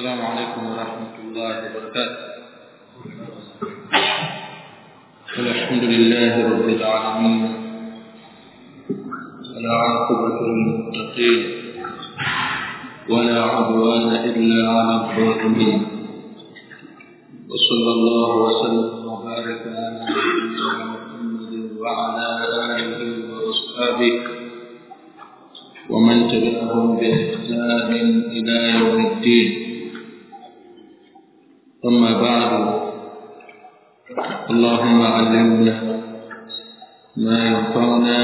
السلام عليكم ورحمة الله وبركاته. الحمد لله رب العالمين. ولا عاقبة للمتقين. ولا عدوان إلا على الظالمين. وصلى الله وسلم وبارك على محمد وعلى آله وأصحابه. ومن تبعهم بإحسان إلى يوم الدين. أما بعد. اللهم علمنا ما ينفعنا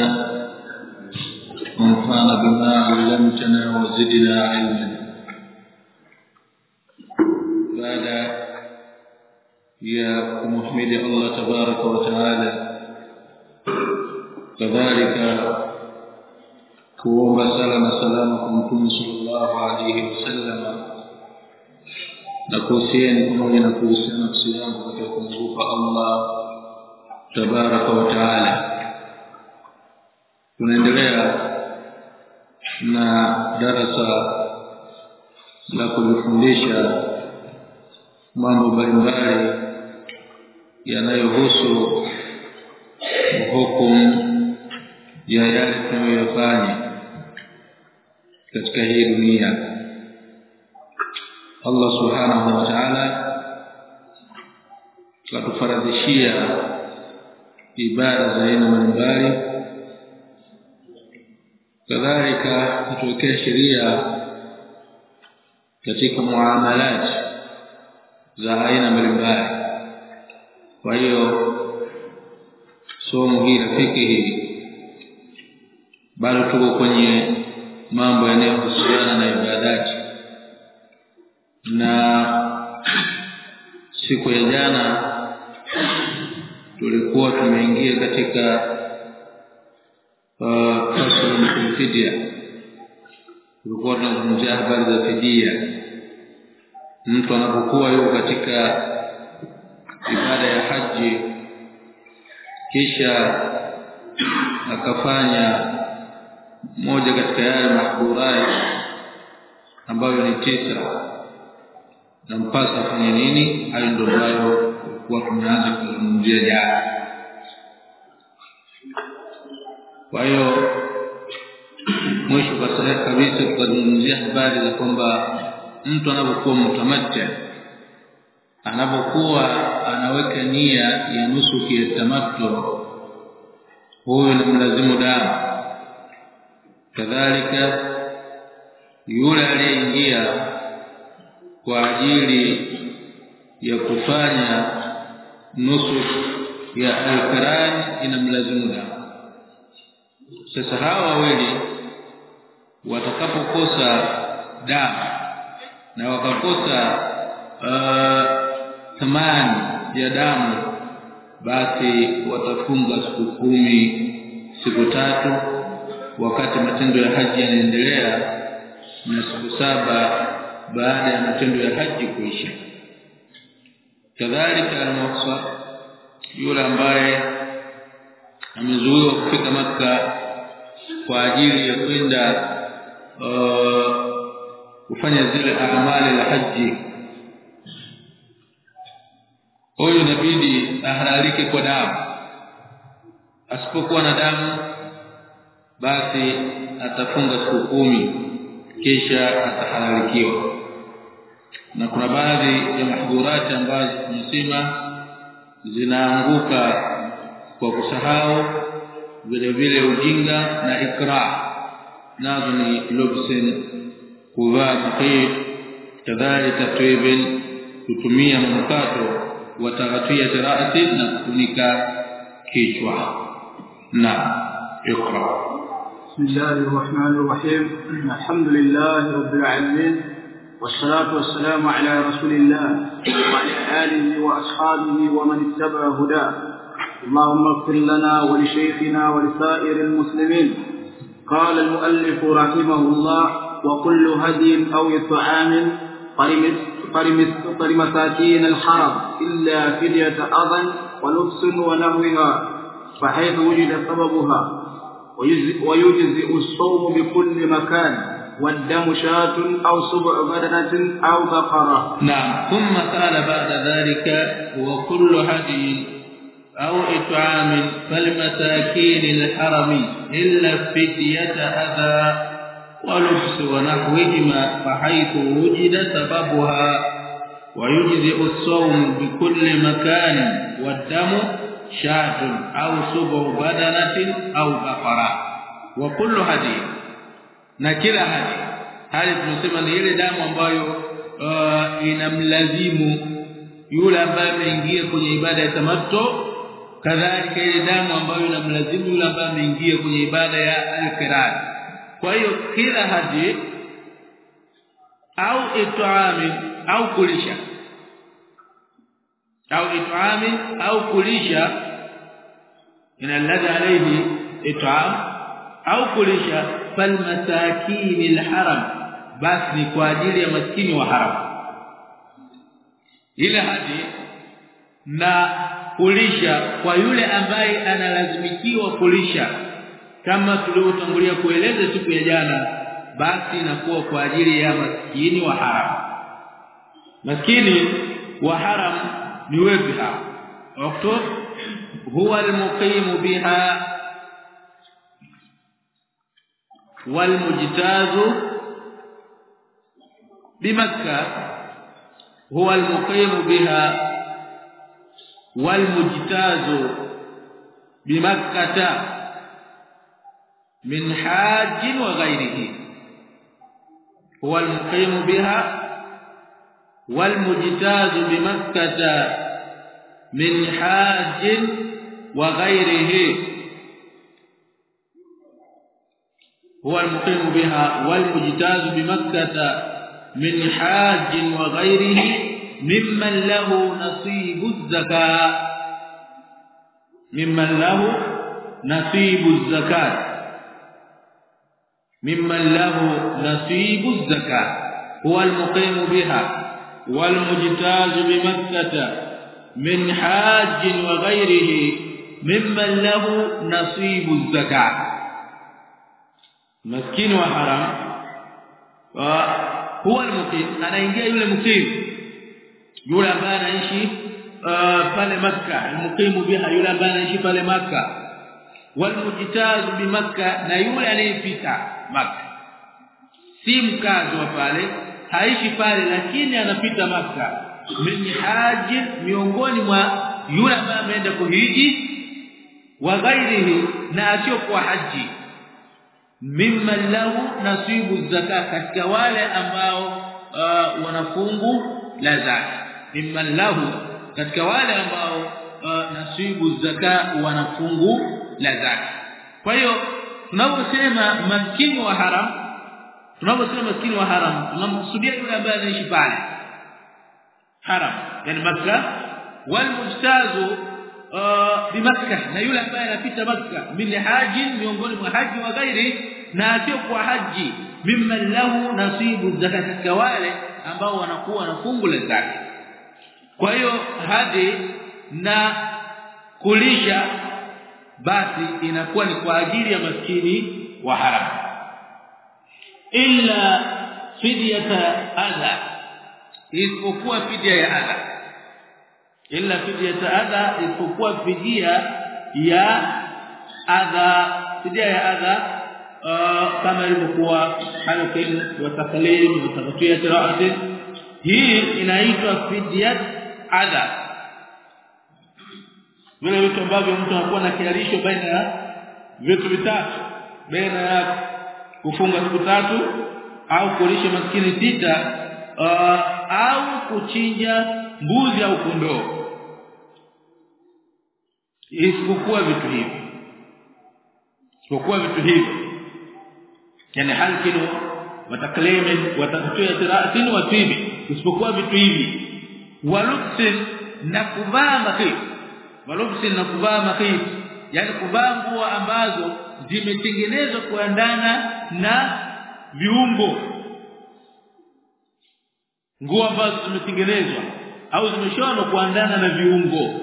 وانفعنا بما علمتنا وزدنا علما. بعد يا محمد الله تبارك وتعالى كذلك na salama kwa mtume sallallahu alaihi wasallam na kuhusieni pamoja na kuhusiana nafsi yangu katika kumwogopa Allah tabaraka wa taala. Tunaendelea na darasa la kujifundisha mambo mbalimbali yanayohusu hukumu ya yale tunayoyafanya katika hii dunia Allah subhanahu wa ta'ala katufaradhishia ibada za aina mbalimbali. Kadhalika kutuwekea sheria katika muamalat za aina mbalimbali. Kwa hiyo somo hili rafiki hili bado tuko kwenye mambo yanayohusiana na ibadati na siku ya jana tulikuwa tumeingia katika uh, fidia tulikuwa tunazungumzia habari za fidia. Mtu anapokuwa yuko katika ibada ya haji kisha akafanya moja katika yale mahdurai ambayo ni tisa na mpasa afanye nini? Hayo ndio ambayo kwa tumeanza kuzungumzia jana. Kwa hiyo mwisho kabisa tukazungumzia habari za kwamba mtu anapokuwa mtamatta anapokuwa anaweka nia ya nusu ya tamattu huyo ni mlazimu damu. Kadhalika yule aliyeingia kwa ajili ya kufanya nusu ya al-Qur'an damu sasa hawa wawili watakapokosa damu na wakakosa uh, thamani ya damu basi watafunga siku kumi siku tatu wakati matendo ya haji yanaendelea na siku saba baada ya matendo ya haji kuisha. Kadhalika al-muhsa yule ambaye amezuiwa kufika maka kwa ajili ya kwenda uh, kufanya zile amali la haji. Huyu inabidi ahalalike kwa damu. Asipokuwa na damu basi atafunga siku kumi kisha atahalalikiwa na kuna baadhi ya mahdhurati ambazo tumesema zinaanguka kwa kusahau vile vile ujinga na ikra nazo ni lobsen kuvaa kifir kadhalika twibil kutumia manukato wa taghatia ra'si na kufunika kichwa na ikra بسم الله الرحمن الرحيم الحمد لله رب العالمين والصلاة والسلام على رسول الله وعلى آله وأصحابه ومن اتبع هداه. اللهم اغفر لنا ولشيخنا ولسائر المسلمين. قال المؤلف رحمه الله وكل هدي أو طعام فلمساكين الحرم إلا فدية أذى ولبس ونحوها فحيث وجد سببها. ويجزئ الصوم بكل مكان. والدم شاة أو سبع بدنة أو بقرة. نعم. ثم قال بعد ذلك وكل هدي أو إطعام فالمساكين الحرم إلا فدية أذى ولبس ونحوهما فحيث وجد سببها. ويجزئ الصوم بكل مكان والدم شاة أو سبع بدنة أو بقرة. وكل هدي. Na kila hali. Hali tunasema ni ile damu ambayo uh, inamlazimu yule ambaye ameingia kwenye ibada ya tamattu. Kadhalika ile damu ambayo inamlazimu yule ambaye ameingia kwenye ibada ya al-qiran kwa hiyo kila hadi au it'ami au kulisha. Au it'ami au kulisha ina ladha alayhi it'am au kulisha falmasakin alharam basi ni kwa ajili ya maskini wa haram. Ile hadi na kulisha kwa yule ambaye analazimikiwa kulisha kama tulivyotangulia kueleza siku ya jana basi inakuwa kwa ajili ya maskini wa haram. Maskini wa haram ni wepi hapo huwa almuqim biha والمجتاز بمكة هو المقيم بها والمجتاز بمكة من حاج وغيره هو المقيم بها والمجتاز بمكة من حاج وغيره هو المقيم بها والمجتاز بمكة من حاج وغيره ممن له نصيب الزكاة. ممن له نصيب الزكاة. ممن له نصيب الزكاة. هو المقيم بها والمجتاز بمكة من حاج وغيره ممن له نصيب الزكاة. Maskini wa haram. Wa huwa almuqim. Anaingia yule muqim. Yule ambaye anaishi pale pale al-muqim biha yule ambaye anaishi pale makka. Walmujtaz bi makka na yule anayepita makka. Si mkazi wa pale haishi pale lakini anapita makka. Min haji miongoni mwa yule ambaye ameenda kuhiji wa ghairihi na asiyokuwa haji mimman lahu nasibu zaka katika wale ambao uh, wanafungu la zaka mimman lahu katika wale ambao uh, nasibu zaka wanafungu la zaka kwa hiyo tunaposema maskini wa haram tunaposema maskini wa haram tunamkusudia yule ambaye anaishi pale. Haram yani makka wal mujtazu bimakka na yule ambaye anapita makka min haji miongoni mwa haji wa ghairi na sio kwa haji mimman lahu nasibu zakat wale ambao wanakuwa na fungu la zaka. Kwa hiyo hadi na kulisha basi inakuwa ni kwa ajili ya maskini wa haram illa fidyata adha isipokuwa fidia ya adha illa fidyata adha isipokuwa fidia ya adha fidia ya adha kama ilivyokuwa halakin wa taklim wa taqtiyat ra'at hii inaitwa fidyat adha. Vile vitu ambavyo mtu anakuwa na kialisho baina ya vitu vitatu baina ya kufunga siku tatu au kulisha maskini sita uh, au kuchinja mbuzi au kondoo. Isipokuwa vitu hivi isipokuwa vitu hivi yani halkinu wataklaim taklimin wa taqtiyat wa tibi. Isipokuwa vitu hivi. Walubsin na kuvaa makiti walubsin na kuvaa makiti yani kuvaa nguo ambazo zimetengenezwa kuandana na viungo nguo ambazo zimetengenezwa au zimeshonwa kuandana na viungo.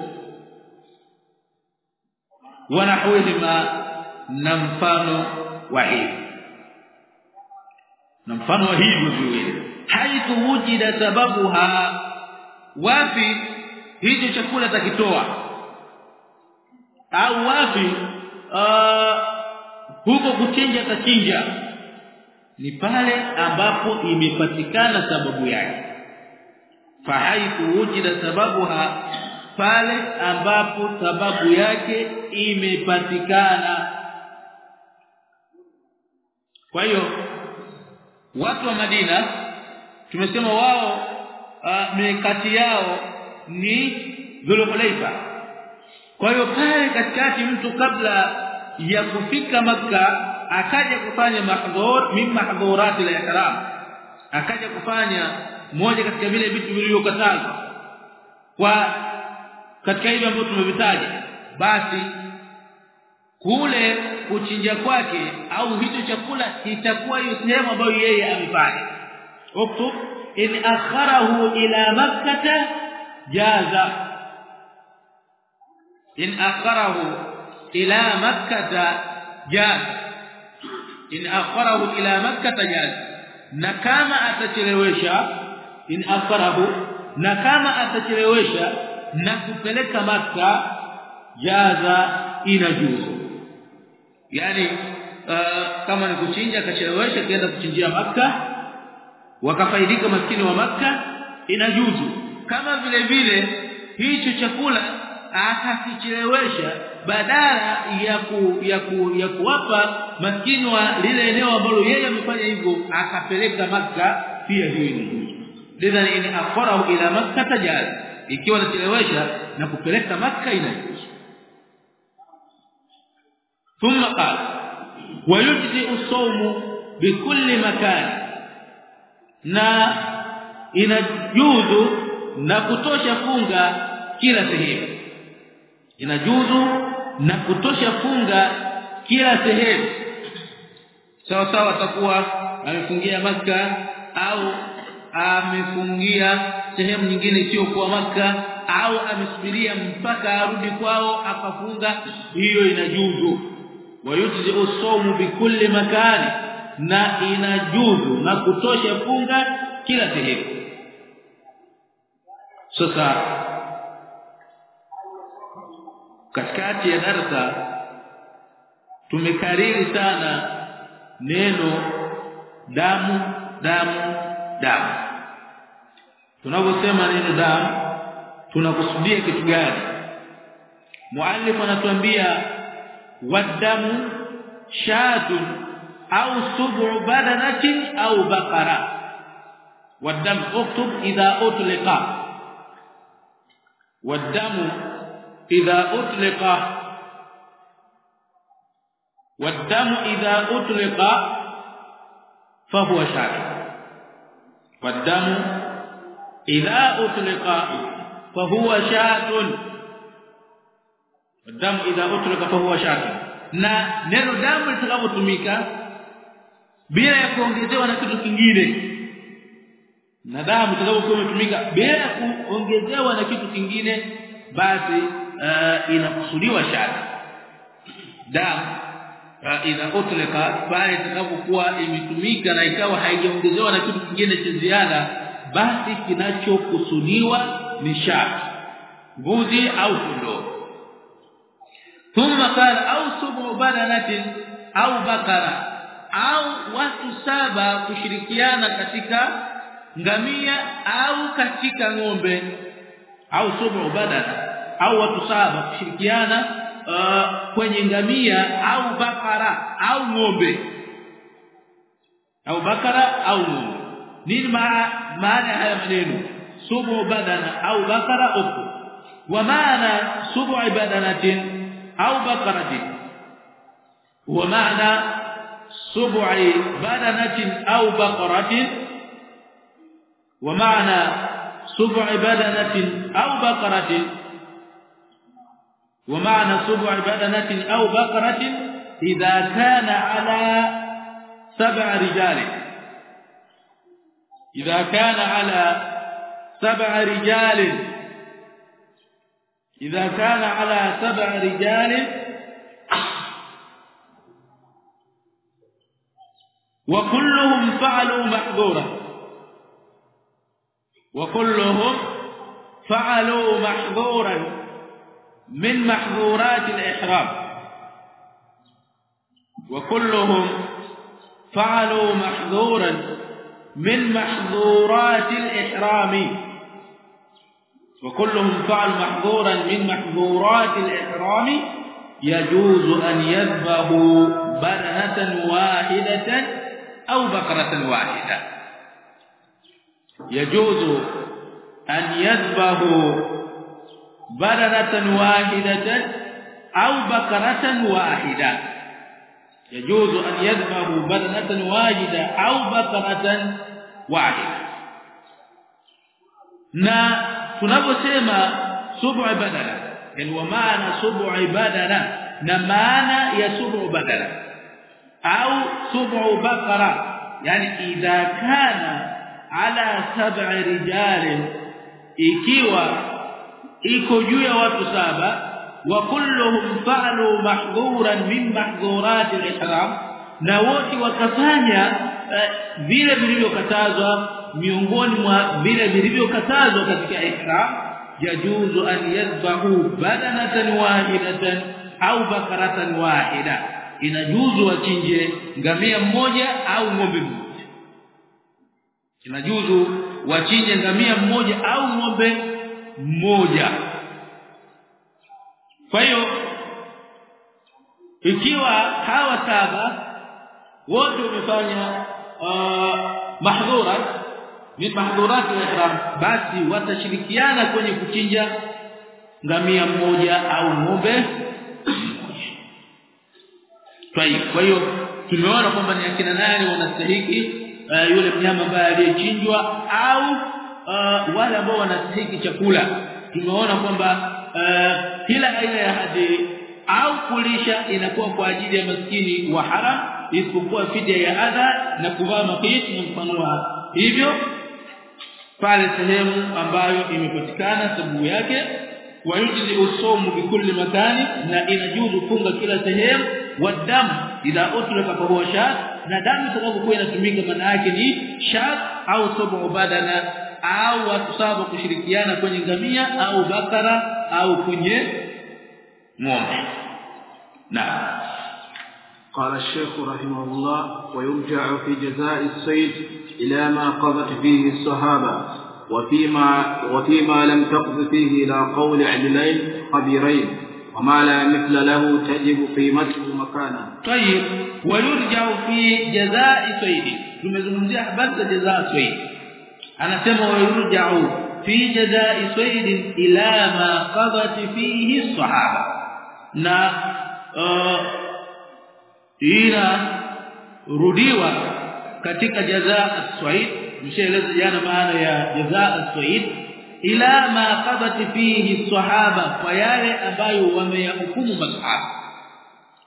Wanahwihima na mfano wa hivi. Na mfano wa hivi viwili haitu wujida sababuha. Wapi hicho chakula takitoa? Au wapi uh, huko kuchinja tachinja ni pale ambapo imepatikana sababu yake. Fahaitu wujida sababuha pale ambapo sababu yake imepatikana. Kwa hiyo watu wa Madina tumesema wao uh, mikati yao ni Dhulhulaifa kwa hiyo pale katikati mtu kabla ya kufika maka akaja kufanya mahdhur min mahdhurat al-ihram akaja kufanya moja katika vile vitu vilivyokatazwa. Kwa katika hivyo ambavyo tumevitaja basi kule kuchinja kwake au hicho chakula kitakuwa hiyo sehemu ambayo yeye amefanya. Uktub in akharahu ila makkah jaza. In akharahu ila makkah jaza in akharahu ila makkah tajaz na kama atachelewesha in akharahu na kama atachelewesha na kupeleka makkah jaza inajuzu yani uh, kama ni kuchinja akachelewesha kienda kuchinjia makkah wakafaidika maskini wa makkah inajuzu kama vile vile hicho chakula akakichelewesha badala ya ku, ya ku, ya kuwapa maskini wa lile eneo ambalo yeye amefanya hivyo akapeleka maka pia hiyo inajuzu lidhan in akharahu ila makkah tajaz ikiwa anachelewesha na kupeleka maka inajuzu ثم قال ويجزئ الصوم بكل مكان na inajuzu na kutosha funga kila sehemu inajuzu na kutosha funga kila sehemu. Sawa sawa atakuwa amefungia maka au amefungia sehemu nyingine sio kwa maka au amesubiria mpaka arudi kwao akafunga hiyo inajuzu. Wayutzi usomu bikulli makani na inajuzu na kutosha funga kila sehemu. Sasa katikati ya darasa tumekariri sana neno damu damu damu tunaposema neno damu tunakusudia kitu gani muallif anatuambia wadamu shatun au sub'u badanatin au baqara والدم اكتب اذا اطلق والدم اذا اطلق والدم اذا اطلق فهو شارع والدم اذا اطلق فهو شاة والدم اذا اطلق فهو شاة na neno damu litakapotumika bila ya kuongezewa na kitu kingine na damu itakapokuwa imetumika bila ya kuongezewa na kitu kingine basi uh, inakusudiwa shari damu uh, ina utlika pale itakapokuwa imetumika na ikawa haijaongezewa na kitu kingine cha ziada basi kinachokusudiwa ni shari mbuzi au kondoo. Thumma qala au subu badanatin au bakara au watu saba kushirikiana katika ngamia au katika ng'ombe au subu badana au watu saba kushirikiana uh, kwenye ngamia au bakara au ng'ombe au bakara au ng'ombe nini maana haya maneno subu badana au bakara uku wa maana subu badanatin au bakaratin wa maana subu badanatin au bakaratin ومعنى سبع بدنة أو بقرة ومعنى سبع بدنة أو بقرة إذا كان على سبع رجال. إذا كان على سبع رجال. إذا كان على سبع رجال. وكلهم فعلوا محظورا. وكلهم فعلوا محظورا. من محظورات الإحرام. وكلهم فعلوا محظورا من محظورات الإحرام. وكلهم فعلوا محظورا من محظورات الإحرام. يجوز أن يذبحوا بدنة واحدة أو بقرة واحدة. يجوز أن يذبحوا بدنة واحدة أو بقرة واحدة يجوز أن يذبحوا بدنة واحدة أو بقرة واحدة na tunaposema sub'a badala yani wa maana sub'a badala na maana ya sub'a badala au sub'u baqara yani idha kana ala sab'i rijal ikiwa iko juu ya watu saba. Wa kulluhum fa'alu mahdhuran min mahdhurat al-ihram. Na wote wakafanya vile vilivyokatazwa miongoni mwa vile vilivyokatazwa katika ihram. Yajuzu an yadhbahu badanatan wahidatan au bakaratan wahida. Inajuzu wachinje ngamia mmoja au ng'ombe mmoja. Inajuzu wachinje ngamia mmoja au ng'ombe mmoja kwa hiyo ikiwa hawa saba wote wamefanya uh, mahdhura min mahdhurat al-ihram basi watashirikiana kwenye kuchinja ngamia mmoja au ng'ombe kwa hiyo tumeona kwamba ni akina nani wanastahili uh, yule mnyama ambaye aliyechinjwa au uh, wale ambao wanastahili chakula. Tumeona kwamba uh, kila aina ya hadi au kulisha inakuwa kwa ajili ya maskini wa haram isipokuwa fidia ya adha na kuvaa maqit na mfano wa hivyo pale sehemu ambayo imepatikana sababu yake wa wayujzi usomu bikulli makani na inajuzu funga kila sehemu wadamu idha utlaka fa huwa shad na damu sababu kwa inatumika maana yake ni shat au sabu badana au watu saba kushirikiana kwenye ngamia au bakara au kwenye ng'ombe. Na قال الشيخ رحمه الله ويرجع في جزاء الصيد إلى ما قضت فيه الصحابة وفيما وفيما لم تقض فيه إلى قول عدلين خبيرين وما لا مثل له تجب قيمته مكانا طيب ويرجع في جزاء صيد tumezungumzia habari za jazaa swid anasema wayurja'u fi jada'i sayyid ila ma qadat fihi sahaba. Na ina rudiwa katika jazaa swid mshaeleza jana maana ya jazaa swid ila ma qadat fihi sahaba kwa yale ambayo wameyahukumu masahaba.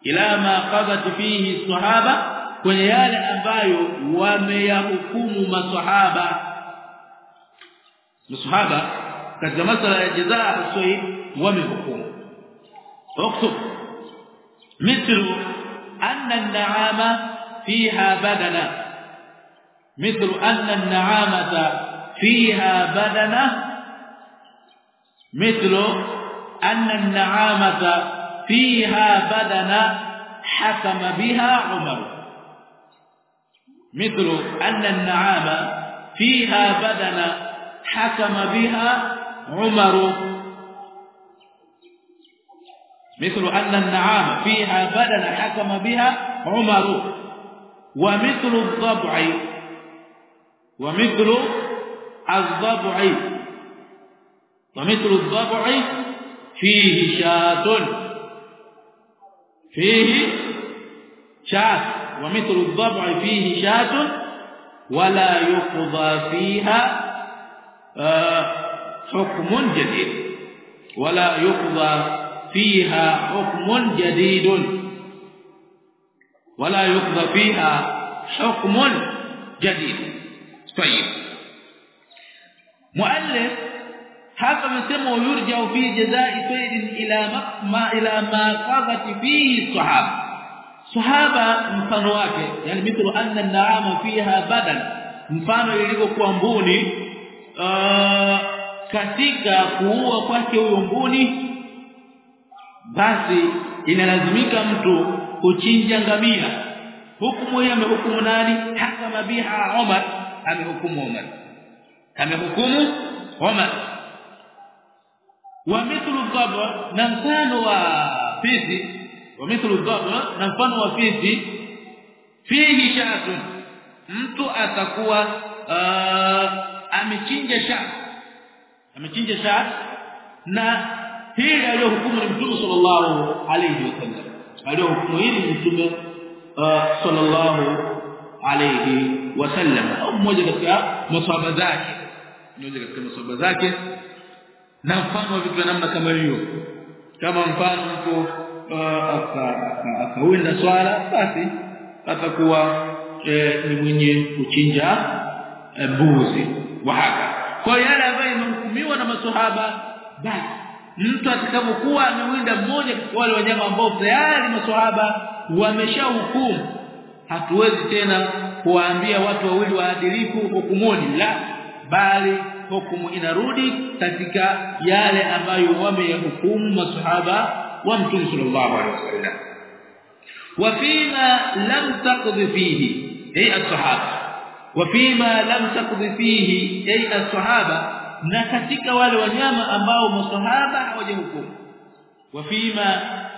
Ila ma qadat fihi sahaba kwenye yale ambayo wameyahukumu masahaba masahaba katika masala ya jazaa wamehukumu اكتب مثل أن النعامة فيها بدنة مثل أن النعامة فيها بدنة مثل أن النعامة فيها بدنة حكم بها عمر مثل أن النعامة فيها بدنة حكم بها عمر. مثل أن النعام فيها بدنة حكم بها عمر. ومثل الضبع. ومثل الضبع. ومثل الضبع فيه شاة. فيه شاة. ومثل الضبع فيه شاة. ولا يقضى فيها حكم جديد. ولا يقضى فيها حكم جديد. ولا يقضى فيها حكم جديد. طيب. مؤلف هذا مسمى يرجع في جزاء فعل إلى ما إلى ما قضت فيه الصحابة. صحابة مثال يعني مثل أن النعام فيها بدل. مثال يلقوا قومي uh, katika kuua kwake huyo mbuni basi inalazimika mtu kuchinja ngamia. Hukumu hii amehukumu nani? Hakama biha omar. Amehukumu Umar amehukumu omar. Wa mithlu dhabra na mfano wa fisi wa mithlu dhabra na mfano wa fisi fihi shatun mtu atakuwa uh, amechinja shat amechinja shat na hili aliyohukumu ni mtume sallallahu alayhi wasallam aliyohukumu hili ni mtume uh, sallallahu alayhi wasallam au mmoja katika maswahaba zake. Mmoja katika maswahaba zake. Na mfano wa vitu namna kama hiyo. Kama mfano mtu akawinda uh, swala basi atakuwa e, ni mwenye kuchinja mbuzi e, wa haka kwa yale ambayo imehukumiwa na maswahaba basi mtu atakapokuwa amewinda mmoja katika wale wanyama ambao tayari maswahaba wameshahukumu hatuwezi tena kuwaambia watu wawili waadilifu hukumuni la bali hukumu inarudi katika yale ambayo wameyahukumu maswahaba wa mtume sallallahu alaihi wasallam وفيما لم تقض فيه اي الصحابه wafima lam takdhi fihi aina sahaba na katika wale wanyama ambao masahaba hawajahukumu. Wafima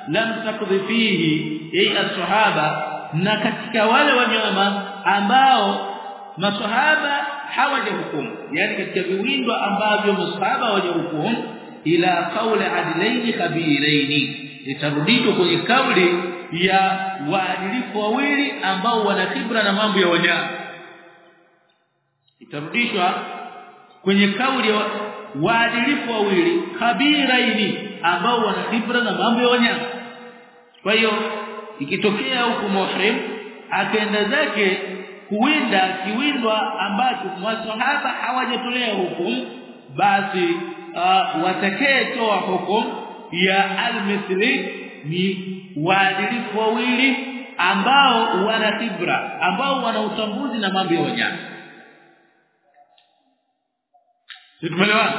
lam takdhi fihi aina sahaba na katika wale wanyama ambao masahaba hawajahukumu. Yani katika viwindo ambavyo masahaba hawajahukumu ila kauli adlaini kabiraini itarudishwa kwenye kauli ya waadilifu wawili ambao wana kibra na mambo ya wanyama itarudishwa kwenye kauli ya waadilifu wawili kabiraini ambao wana hibra na mambo ya wanyama. Kwa hiyo ikitokea huku muhrim akaenda zake kuwinda kiwindwa ambacho maswahaba hawajatolea hukumu basi uh, watakayetoa hukumu ya al-mithli ni waadilifu wawili ambao wana kibra ambao wana utambuzi na mambo ya wanyama tumeelewana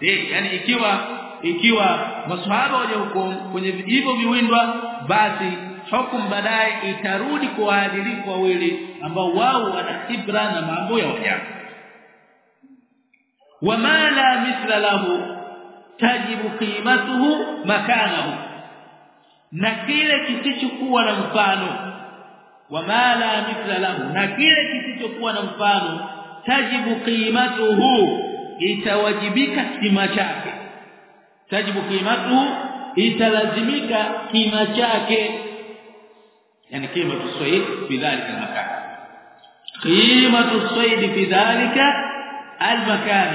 eh yani ikiwa ikiwa maswahaba waje huko kwenye hivyo viwindwa basi hukum baadaye itarudi kwa waadilifu wawili ambao wao wana kibra na mambo ya wanyama. Wama la mithla lahu tajibu qimatuhu makanahu. Na kile kisichokuwa na mfano wama la mithla lahu na kile kisichokuwa na mfano tajibu qimatuhu itawajibika kima chake. Tajibu kimatu italazimika kima chake. Yani kima tusaid bidhalika makan kima tusaid bidhalika almakan.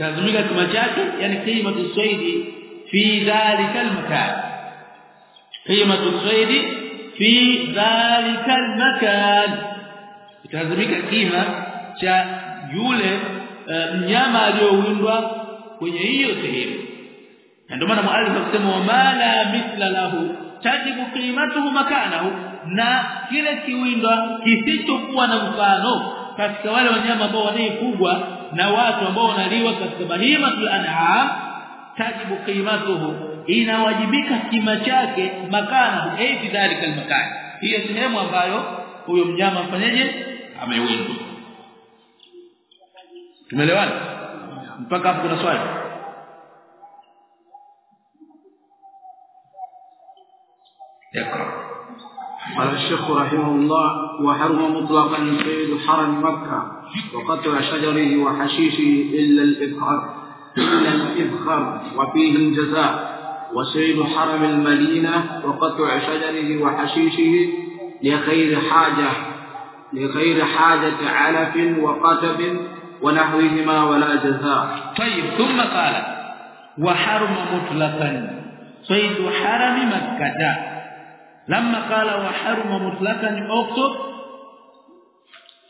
Almakani kima chake yani kima tusaid fi dhalika almakan. Kima tusaid fi dhalika almakan. Tazimika kima cha yule mnyama aliyowindwa kwenye hiyo sehemu. Ndio maana muallif akisema wama la mithla lahu tajibu qimatuhu makanahu na kile kiwindwa kisichokuwa na mfano katika wale wanyama ambao wanaifugwa na watu ambao wanaliwa katika bahimatul an'am tajibu qimatuhu inawajibika kima chake makanahu fi dhalika almakan hiyo sehemu ambayo huyo mnyama afanyaje amewindwa tumeelewana mpaka hapo kuna swali? يقرأ قال الشيخ رحمه الله وحرم مطلقا صيد حرم مكة وقطع شجره وحشيشه إلا الإبخار إلا الإبخار وفيه الجزاء وصيد حرم المدينة وقطع شجره وحشيشه لغير حاجة لغير حاجة علف وقتب ونحوهما ولا جزاء. طيب ثم قال وحرم مطلقا. صيد حرم مكة. لما قال وحرم مطلقا اكتب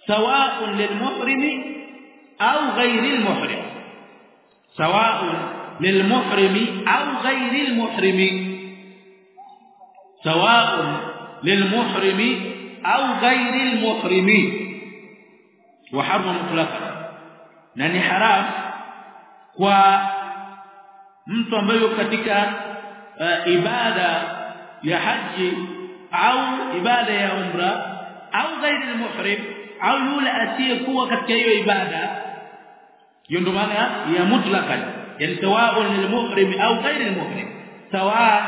سواء للمحرم أو غير المحرم. سواء للمحرم أو غير المحرم. سواء au ghairi almuhrimi wa harma mutlaqan na ni haram kwa mtu ambaye katika uh, ibada ya haji au ibada ya umra au ghairi almuhrim au yule asiyekuwa katika hiyo ibada hiyo ndo maana ya mutlaqan yani sawa'un lilmuhrim au ghairi almuhrim sawa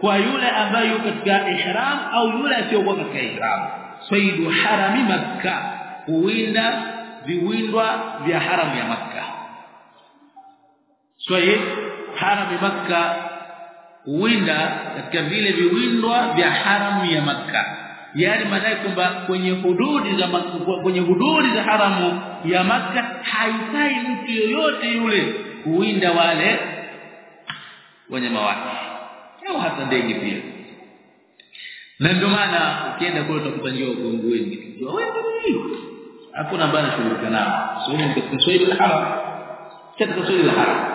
kwa yule ambaye yuko katika ihram au yule asiyokuwa katika ihram. Saidu harami makkah huwinda viwindwa vya haramu ya makka. Swahili haramu makkah huwinda katika vile viwindwa vya haramu ya makka. Yani maana kwamba kwenye hududi za kwenye hududi za haramu ya makka haifai mtu yoyote yule kuwinda wale wanyama wake. Au hata ndege pia. Na ndio maana ukienda kule utakuta njoo ugongo wengi hakuna ambaye anashughulika nao. Sio ni katika swahili la haram katika swahili la haram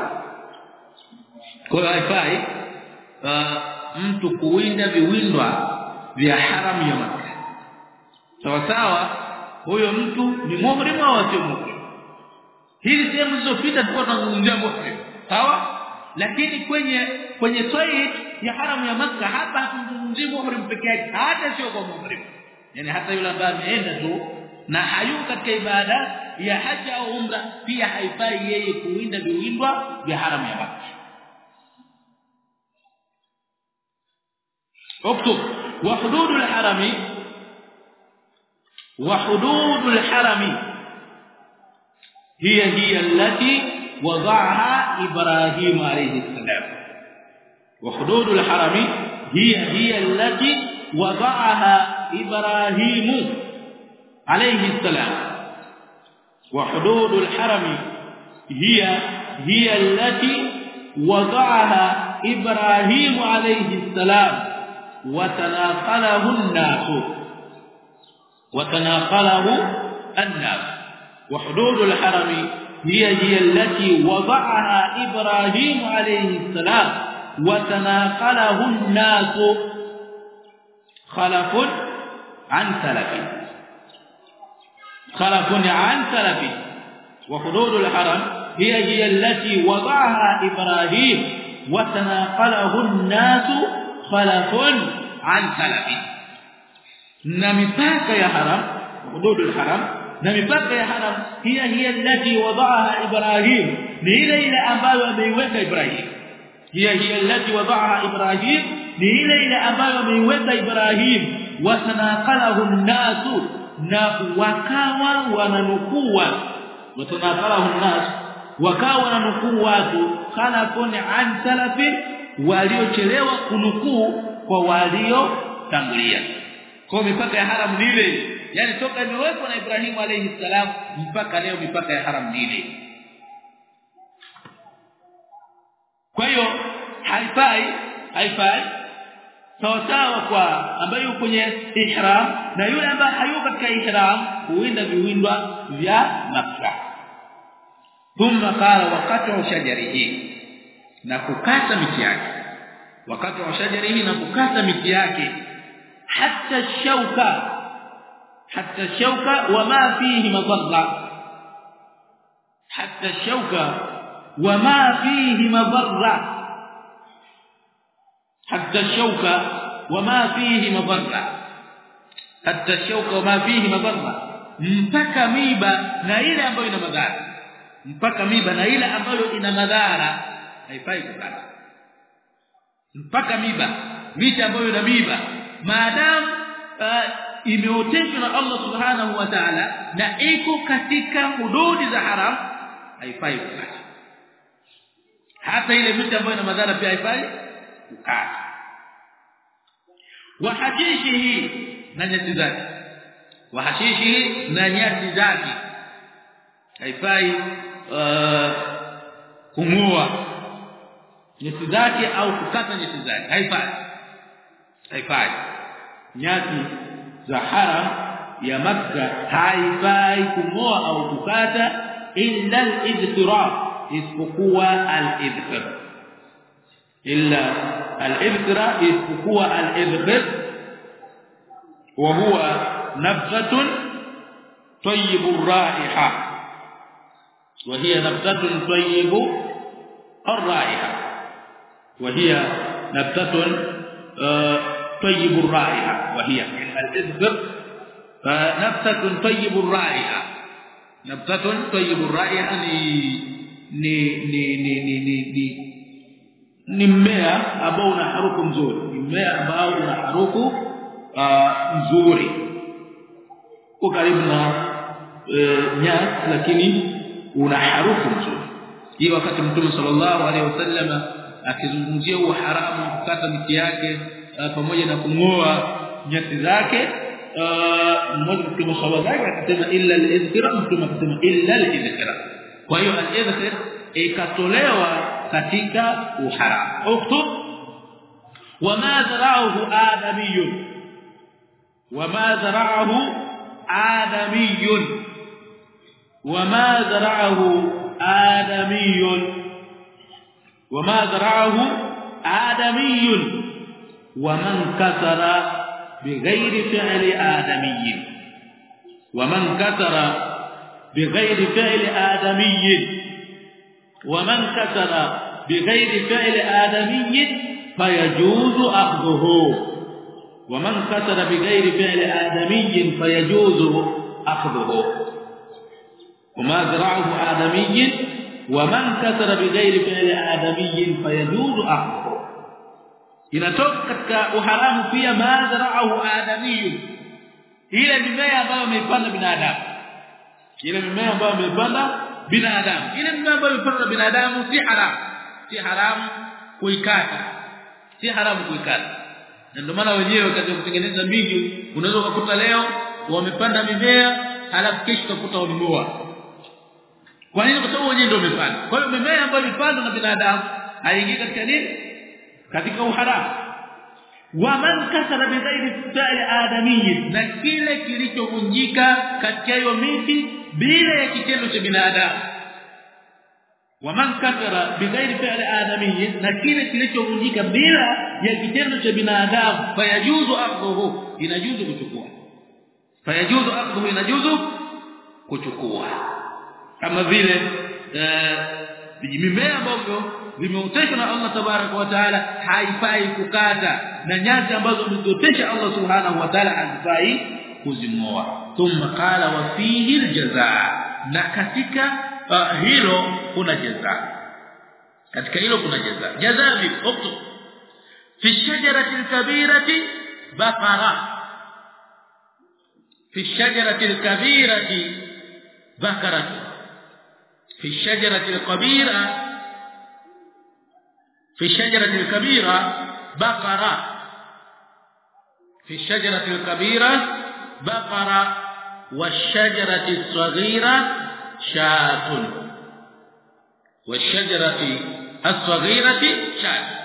kwa hiyo haifai mtu kuwinda viwindwa vya haramu ya Makka sawa sawa huyo mtu ni muhrim au sio muhrim? Hili sehemu zilizopita tulikuwa tunazungumzia muhrim. Sawa? Lakini kwenye kwenye toilet ya haramu ya Makka hapa hatuzungumzii muhrim peke yake. Hata sio kwa muhrim. Yani hata yule ambaye ameenda tu na hayuko katika ibada ya haji au umra pia haifai yeye kuwinda viwindwa vya haramu ya Makka اكتب وحدود الحرم وحدود الحرم هي هي التي وضعها إبراهيم عليه السلام وحدود الحرم هي هي التي وضعها إبراهيم عليه السلام. وحدود الحرم هي هي التي وضعها إبراهيم عليه السلام. وتناقله الناس. وتناقله الناس. وحدود الحرم هي هي التي وضعها إبراهيم عليه السلام. وتناقله الناس. خلف عن سلف. خلفني عن سلفي. وحدود الحرم هي هي التي وضعها إبراهيم وتناقله الناس خلف عن سلفي. ان ميثاق الحرم حدود الحرم ميثاق الحرم هي هي التي وضعها إبراهيم. ليلى ابايو ابيوك إبراهيم؟ هي هي التي وضعها إبراهيم. ليلى ابايو ابيوك إبراهيم؟ وتناقله الناس na wakawa wananukua watanaqalahu an-nas wakawa wananukuu watu khalafun an salafi waliochelewa kunukuu kwa walio tangulia kwa mipaka ya haram ile yani toka imewekwa na Ibrahimu alayhi salam mpaka leo mipaka ya haram ile kwa hiyo haifai haifai sawa sawa kwa ambaye yuko kwenye ihram na yule ambaye hayuko katika ihram huenda viwindwa vya makka. Thumma qala waqatu shajarihi na kukata miti yake. Wakati wa shajarihi na kukata miti yake. Hata shauka hata shauka wama fihi madhalla. Hata shauka wama fihi madhara hatta shauka wama fihi madhara hatta shauka wama fihi madhara mpaka miba na ile ambayo ina madhara. Mpaka miba na ile ambayo ina madhara. Haifai kukata mpaka miba miti ambayo ina miba maadamu uh, imeoteshwa na Allah subhanahu wa ta'ala na iko katika hududi za haram haifai kukata hata ile miti ambayo ina madhara pia haifai kukata wa hashishihi na nyasi zake. Wa hashishihi na nyasi zake. Haifai uh, kung'oa nyasi zake au kukata nyasi zake. Haifai. Haifai. Nyasi za haram ya makka haifai kumua au kukata illa al-idtirab isipokuwa al-idhkar al-idhkar isipokuwa al-idhkar wa huwa nabtatun tayyibur raiha وهي نبتة طيب الرائحة. وهي نبتة طيب الرائحة. وهي الإذبر فنبتة طيب الرائحة. نبتة طيب الرائحة ni ni ni ni ni ni mmea ambao una harufu nzuri ni mmea ambao una harufu nzuri uko karibu na nyasi lakini una harufu nzuri hii wakati mtume sallallahu alaihi wasallam akizungumzia huo haramu wa kukata miti yake pamoja na kungoa nyasi zake mmoja katika masahaba zake akasema illa al-izkira mtume akasema illa al-izkira kwa hiyo al-izkir ikatolewa katika uharamu uktub wama zara'ahu adamiyun wama zara'ahu adamiyun وما زرعه آدمي وما زرعه آدمي ومن كسر بغير فعل آدمي ومن كسر بغير فعل آدمي ومن كسر بغير فعل آدمي فيجوز أخذه. ومن كسر بغير فعل آدمي فيجوز أخذه. وما زرعه آدمي ومن كسر بغير فعل آدمي فيجوز أخذه. إن توقفك وحرام في ما زرعه آدمي. إلى بما يضع من فن من آدم. إلى مما يضع من فن binadamu. Ile mimea ambayo ameipanda binadamu si haramu. Si haramu kuikata. Si haramu kuikata. Na ndio maana wenyewe wakati kutengeneza mbiju unaweza kukuta leo wamepanda mimea halafu kesho utakuta wameboa kwa nini? Kwa sababu wenyewe ndio wamepanda. Kwa hiyo mimea ambayo imepandwa na binadamu haingii katika nini? Katika uharamu. Wa man kasara bighairi sa'i adamiyyin na kile kilichovunjika katika hiyo miti bila ya kitendo cha binadamu. Wa man kasara bighairi fi'li adamiy na kile kilichovunjika bila ya kitendo cha binadamu fayajuzu akhdhuhu inajuzu kuchukua. Fayajuzu akhdhuhu inajuzu kuchukua. Kama vile vijimimea ambavyo vimeoteshwa na Allah tabarak wa taala haifai kukata na nyasi ambazo mtotesha Allah subhanahu wa taala hazifai kuzimoa thumma qala wa fihi aljazaa na katika uh, hilo kuna jaza katika hilo kuna jaza jaza vipi uktub fi shajarati alkabirati baqara fi shajarati alkabirati baqaratu في الشجرة الكبيرة في الشجرة الكبيرة بقرة في الشجرة الكبيرة بقرة والشجرة الصغيرة شاة. والشجرة الصغيرة شاة.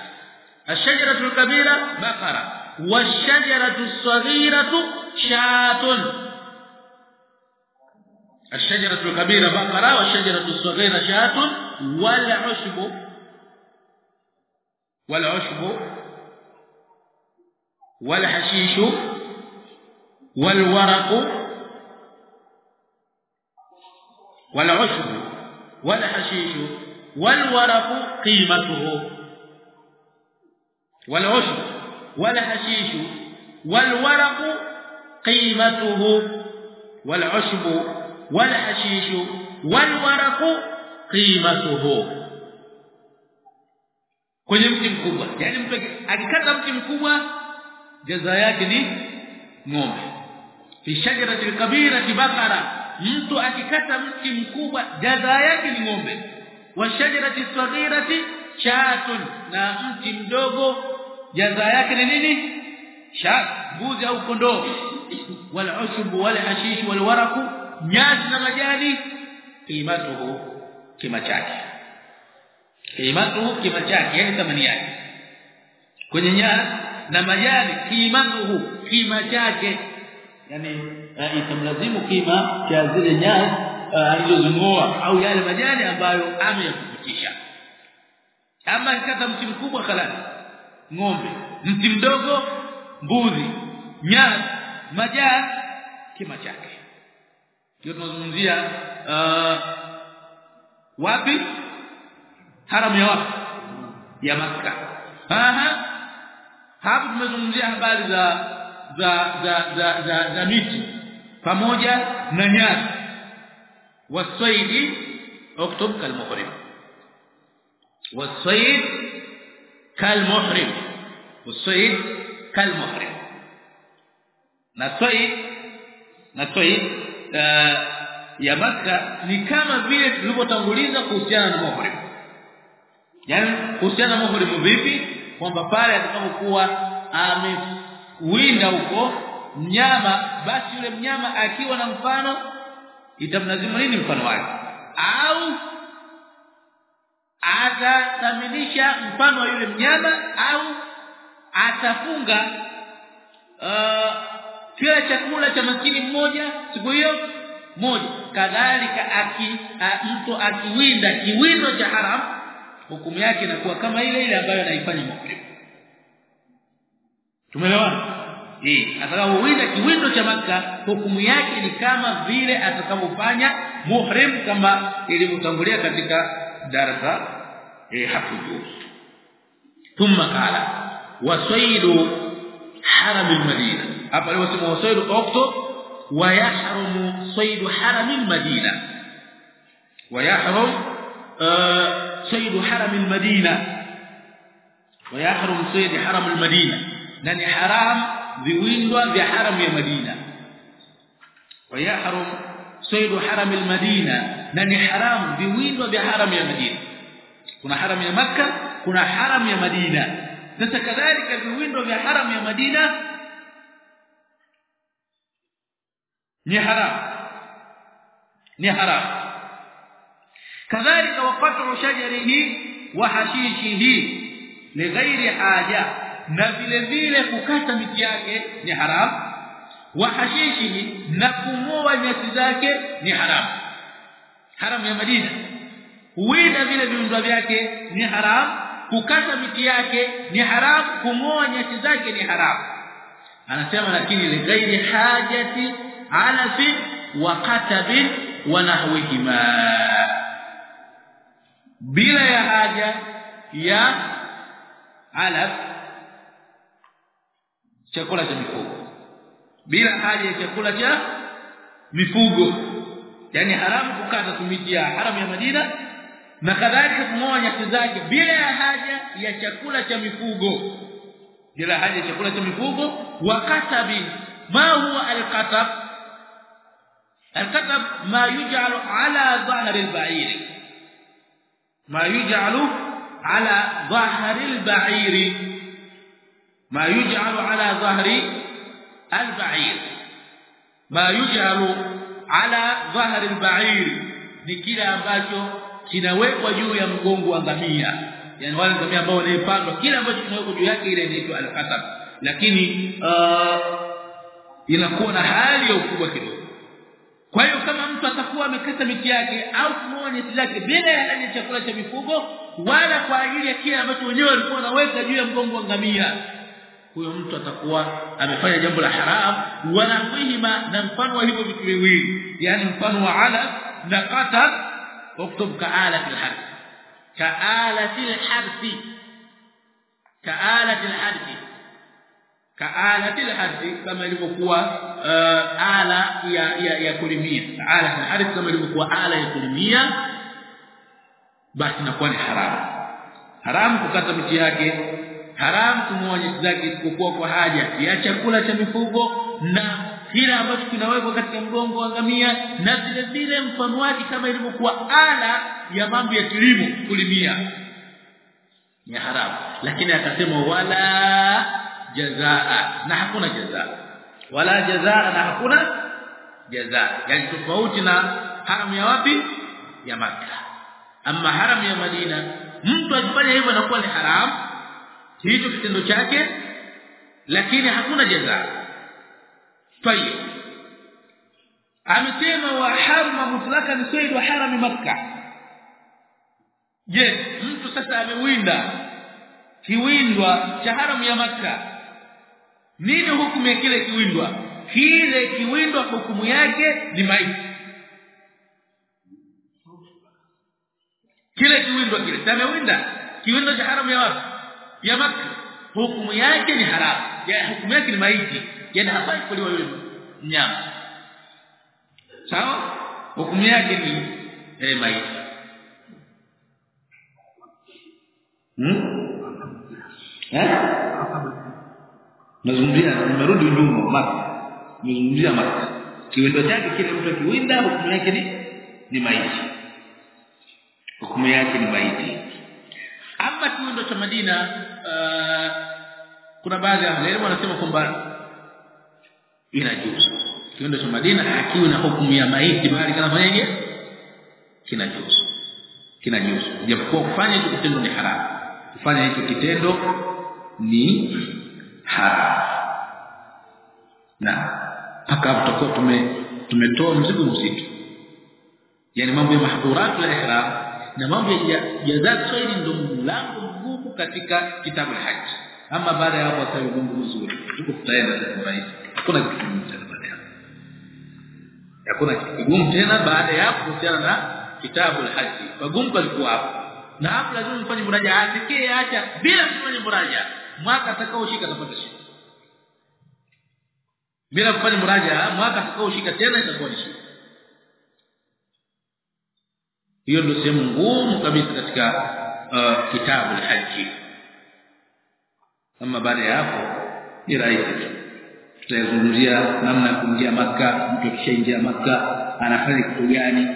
الشجرة الكبيرة بقرة. والشجرة الصغيرة شاة. الشجرة الكبيرة بقرة والشجرة الصغيرة شاة. والعشب. والعشب. والحشيش. والورق. ولا عشب والورق قيمته. ولا عشب والورق قيمته. والعشب والحشيش والورق قيمته. كل مت مكبوا يعني مت اكذا مت مكبوا جزاياتي ني نوم في الشجرة الكبيرة بقرة. Mtu akikata mti mkubwa jaza yake ni ng'ombe. Wa shajarati saghirati chatun. Na mti mdogo jaza yake ni nini? Shat mbuzi au kondoo. Wal usub wal hashish wal waraku nyasi na majani. Qimatuhu kima chake. Qimatuhu kima chake yani thamani yake. Kwenye nyasi na majani qimatuhu kima chake yani uh, itamlazimu kima cha zile nyasi alizozingoa au yale majani ambayo ameyakupitisha ama ikata mti mkubwa khalani ng'ombe mti mdogo mbuzi nyasi majani kima chake. Hiyo tunazungumzia uh, wapi? Haramu ya wapi? Ya maka aha. Hapo tumezungumzia habari za za za za, za, za miti pamoja na nyasi wasaidi اكتب كالمحرم والصيد كالمحرم والصيد كالمحرم نصيد نصيد ya maka ni kama vile tulivyotanguliza kuhusiana na muhrim yani kuhusiana na muhrim vipi kwamba pale atakapokuwa amewinda huko mnyama basi yule mnyama akiwa na mfano itamlazimu nini mfano wake? Au atathaminisha mfano wa yule mnyama au atafunga uh, kila chakula cha maskini mmoja siku hiyo moja. Kadhalika aki mtu akiwinda kiwindo cha haram hukumu yake inakuwa kama ile ile ambayo anaifanya muhrim tumeelewana eh atakapowinda kiwindo cha maka hukumu yake ni kama vile atakapofanya muhrim kama ilivyotangulia katika darasa eh hapo juu thumma qala wasaidu haram almadina hapa leo sema wasaidu okto ويحرم صيد حرم المدينة ويحرم آه صيد حرم المدينة ويحرم صيد حرم المدينة نني حرام viwindwa vya haram ya Madina ويحرم صيد حرم المدينة نني حرام viwindwa vya haram ya Madina kuna haram ya Makka kuna haram ya Madina sasa kadhalika viwindwa vya haram ya Madina ni haram ni haram kadhalika waqat'u shajarihi wa hashishihi lighairi haja na vile vile kukata miti yake ni haramu wa hashishihi na kumoa nyasi zake ni haram. Haramu ya Madina. Huwinda vile viundwa vyake ni haram kukata miti yake ni haram kumoa nyasi zake ni haram. Anasema lakini lighairi hajati alafi wa qatabin wa nahwihima. Bila ya haja ya alaf chakula cha mifugo. Bila haja ya chakula cha mifugo. Yani haramu kukata tumiti ya haramu ya Madina na kadhalika kungoa nyasi zake bila haja ya chakula cha mifugo. Bila haja ya chakula cha mifugo wakatabi ma huwa alqatab alqatab ma yuj'alu ala dhahr alba'ir. Ma yuj'alu ala dhahr alba'ir. ما يجعل على ظهر البعير ما يجعل على ظهر البعير ni kile ambacho kinawekwa juu ya mgongo wa ngamia yani wale ngamia ambao wanaipandwa kile ambacho kinawekwa juu yake ile inaitwa al-qatab lakini uh, inakuwa na hali ya ukubwa kidogo kwa hiyo kama mtu atakuwa amekata miti yake au kununua nyasi zake bila ya haja chakula cha mifugo wala kwa ajili ya kile ambacho wenyewe walikuwa wanaweka juu ya mgongo wa ngamia huyo mtu atakuwa amefanya jambo la haram wala kuhima na mfano wa hivyo vitu viwili yani mfano wa ala na qatar uktub kaala fil harf kaala fil harf kaala fil harf kaala fil harf kama ilivyokuwa uh, ala ya ya, ya kulimia ala fil harf kama ilivyokuwa ala ya kulimia basi inakuwa ni haramu haramu kukata miti yake haramu kumwonya zaki isipokuwa kwa haja ya chakula cha mifugo na kila ambacho kinawekwa katika mgongo wa ngamia na vile vile mfano wake kama ilivyokuwa ala ya mambo ya kilimo kulimia. Ni haramu. Lakini akasema wala jazaa na hakuna jazaa. Wala jazaa na hakuna jazaa. Yani tofauti na haramu ya wapi? Ya maka ama haramu ya Madina. Mtu akifanya hivyo anakuwa ni haramu hicho kitendo chake lakini hakuna jaza tayy amesema wa harama mutlaka ni sayyid wa harami makkah. Je mtu sasa amewinda kiwindwa cha haramu ya makkah? Nini hukumu ya kile kiwindwa? Kile kiwindwa hukumu yake ni maiti. Kile kiwindwa kile. Tamewinda kiwindo cha haramu ya wapi ya Makka hukumu yake ni haramu. Ya hukumu yake ni maiti. Yani hafai kuliwa yule mnyama. Sawa? Hukumu yake ni eh, maiti. Hmm? eh? Nazungumzia nimerudi nyuma Makka nazungumzia Makka kiwindo chake kile mtu akiwinda hukumu yake ni ni maiti. Hukumu yake ni maiti ama kiundo cha Madina uh, kuna baadhi ya walimu wanasema kwamba inajuzu kiundo cha Madina hakiwi na hukumu ya maiti bali kana fanyaje kinajuzu kinajuzu japokuwa kufanya hicho kitendo ni haramu. Kufanya hicho kitendo ni haramu. Na mpaka tutakuwa tume tumetoa mzigo mzito. Yani mambo ya mahdhurat la ihram na mambo ya jazaa saidi ndio mlango mgumu katika kitabu al-hajj ama baada ya hapo atawe Mungu mzuri. Tuko tutaenda kwa rais. Hakuna kitu kigumu tena baada ya hakuna kitu tena baada ya hapo kuhusiana na kitabu al-hajj pagumu palikuwa hapo. Na hapo lazima mfanye muraja. Atikee acha. Bila kufanya muraja mwaka atakaoshika atapata shida. Bila kufanya muraja mwaka atakaoshika tena itakuwa shida hiyo ndio sehemu ngumu kabisa katika uh, kitabu haji kama baada ya hapo ni rahisi tutazungumzia namna ya kuingia maka mtu akishaingia maka anafanya kitu gani.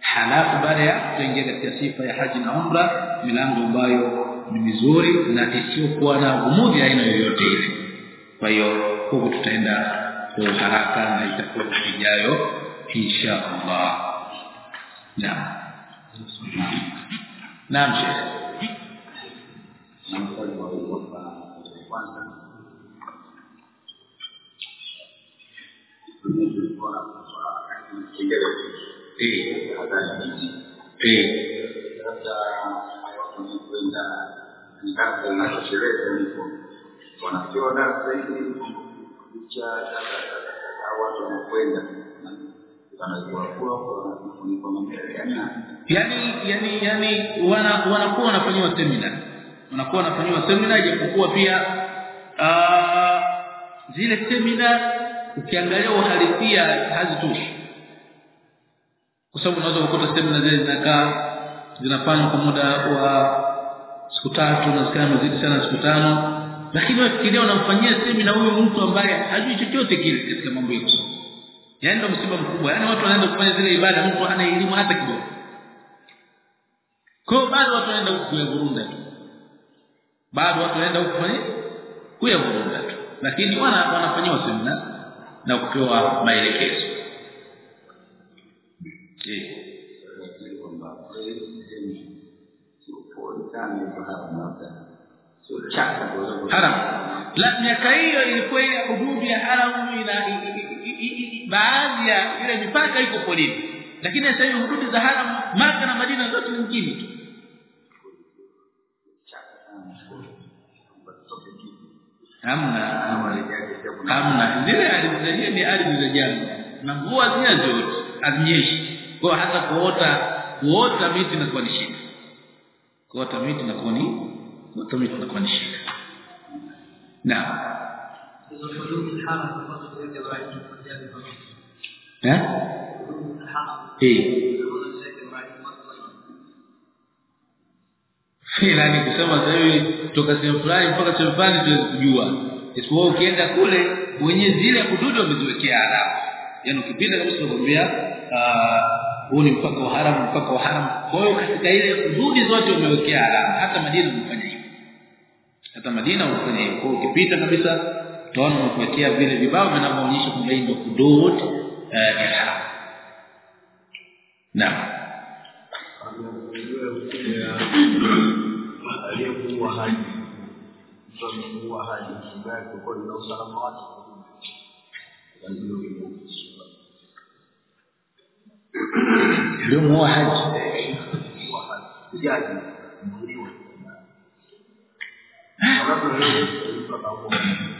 Halafu baada ya kuingia katika sifa ya haji na umra milango ambayo ni mizuri na isiyokuwa na umudhi aina yoyote ile. Kwa hiyo huko tutaenda kwa haraka na itakuwa ijayo insha Allah. Naam naam sheikh. Wanakiona zaidi cha watu wanakwenda yani yani yani wana wanakuwa wanafanywa seminar. Wanakuwa wanafanywa seminar japokuwa pia zile seminar ukiangalia uhalisia hazitoshi. Kwa sababu unaweza kukuta seminar zile zinakaa zinafanywa kwa muda wa siku tatu na zikana zidi sana siku tano. Lakini wafikiria unamfanyia seminar huyo mtu ambaye hajui chochote kile katika mambo ya kusoma yaani ndio msiba mkubwa. Yaani watu wanaenda kufanya zile ibada mtu ana elimu hata kidogo. Kwa bado watu wanaenda kuyavurunda tu. Bado watu wanaenda kufanya kuya burunda tu. Lakini wana wanafanyiwa semina na kupewa maelekezo. Je haram. la miaka hiyo ilikuwa ile hududu ya haramu ina baadhi ya ile mipaka iko polini lakini sasa hivi hududi za haram Maka na Madina zote ni mjini tu. Hamna. Zile ardhi ni ardhi za jangwa na mvua zia zote azinyeshi kwa hata kuota kuota miti na ni shida. Kuota miti na ni kuota miti na ni shida. Na eh Yaani kusema sasa hivi kutoka sehemu fulani mpaka sehemu fulani tuweze kujua. Isipokuwa ukienda kule wenye zile hududu wameziwekea alama. Yaani ukipita kabisa unakwambia huu ni mpaka wa haram mpaka wa haram. Kwa hiyo katika ile hududi zote umewekea alama. Hata Madina umefanya hivyo. Hata Madina umefanya hivyo. Ukipita kabisa utaona wamekuwekea vile vibao vinavyoonyesha kwamba hii ndio hudud ya haram. Naam. aliyekuwa haji mtu amekuwa haji mbaya kwa na usalama wake lazima ndio muoa haji jaji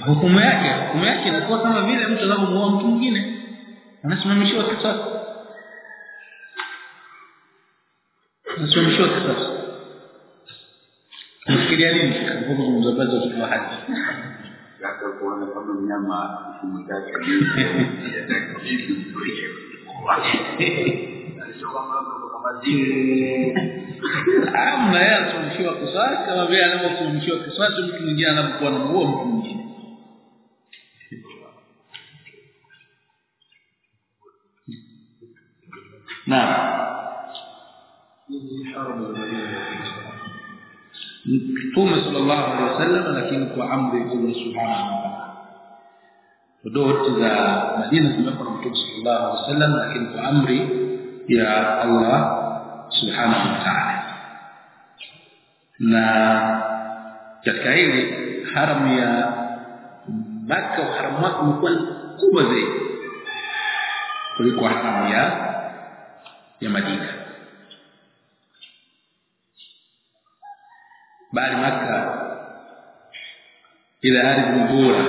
hukumu yake hukumu yake inakuwa kama vile mtu anavyomuoa mtu mwingine. Anasimamishiwa kisasi. Anasimamishiwa kisasi. Nafikiria nini? Kwa kuzungumza baadhi ya kitu haji kuona kama mnyama amna yeye anasimamishiwa kisasi kama vile anavyosimamishiwa kisasi mtu mwingine anapokuwa anamuoa mtu mwingine Naam. Mtume sallallahu alaihi wasallam lakini kwa amri ya Allah subhanahu wa ta'ala. Doti za Madina zimekuwa na Mtume sallallahu alaihi wasallam lakini kwa amri ya Allah subhanahu wa ta'ala. Na katika hili haramu ya Makka haramu wake umekuwa kubwa zaidi kuliko haramu ya ya Madina. bali maka ile ardhi bora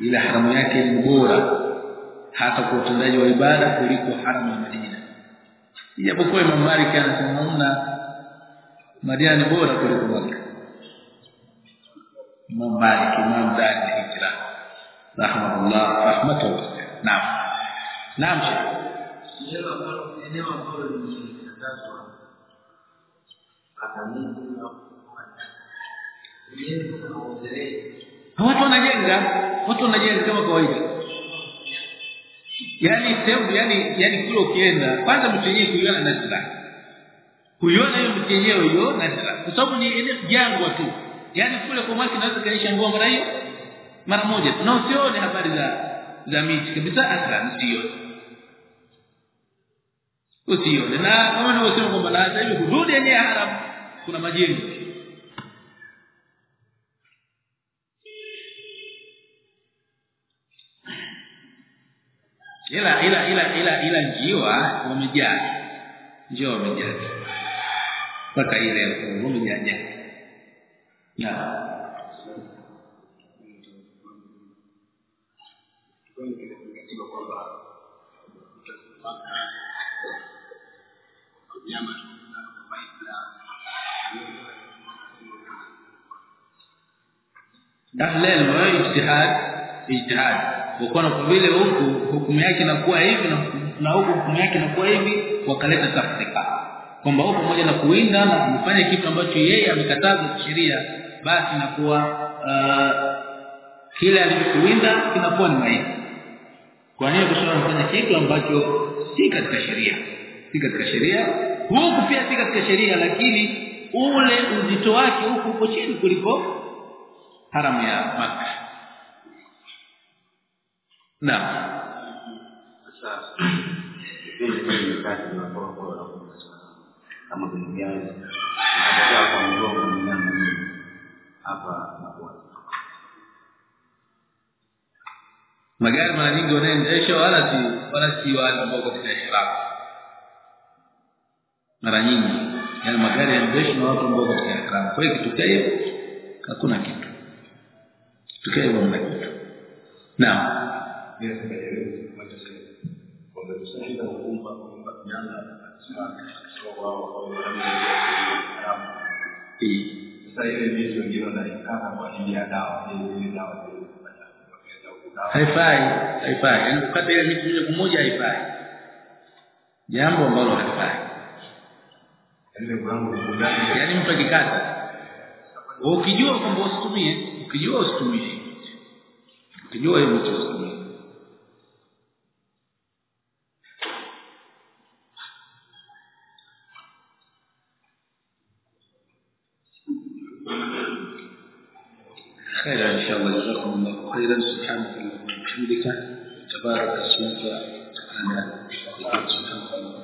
ile haramu yake ni bora hata kwa utendaji wa ibada kuliko haramu ya Madina. Ijapokuwa Imam Malik anasema Madina ni bora kuliko Makka. Imam Malik Imam Dar al-Hijra rahmatullah rahmatuhu wasi'a naam. Naam eneo ambalo limekatazwa watu wanajenga watu wanajenga kama kawaida yani sehemu yani yani kule ukienda kwanza mtu yenyewe kuiona nadra. Kuiona hiyo mtu hiyo nadra. Kwa sababu ni eneo jangwa tu. Yani kule kwa mwaki naweza kaisha ngoma hiyo mara moja na usione habari za za miti kabisa asla usione. Usione. Na kama nilivyosema kwamba lazima hududi yenyewe haram kuna majengo ila ila ila ila ila njiwa wamejaa njiwa wamejaa mpaka ile wamejaa na. Ahlel wa ijtihad ijtihad. Kwa kwa vile huku hukumu yake inakuwa hivi na huku hukumu yake inakuwa hivi wakaleta tafsika kwamba huko pamoja na kuinda na kufanya kitu ambacho yeye amekataza kisheria basi inakuwa uh, kile alichokuinda kinakuwa ni maiti. Kwa nini kusema anafanya kitu ambacho si katika sheria? Si katika sheria. Huku pia si katika sheria lakini ule uzito wake huko uko chini kuliko haramu ya Makka Naam. Sasa kwa kama kwa mgongo mnyama hapa na kwa Magari mara nyingi wanaendesha wala si wala si wale ambao katika ihram. Mara nyingi yani magari yanaendeshwa na watu ambao katika ihram. Kwa hiyo kitokea hiyo hakuna kitu. Kitokea hivyo mna kitu. Naam. Haifai haifai. Yani kukata ile miti moja kwa moja haifai. Jambo ambalo halifai. Yani mtu akikata ukijua kwamba usitumie ukijua usitumie ukijua hiyo mtu usitumie خيرا ان شاء الله جزاكم الله خيرا سبحانك اللهم وبحمدك تبارك اسمك وتعالى سبحانك اللهم وبحمدك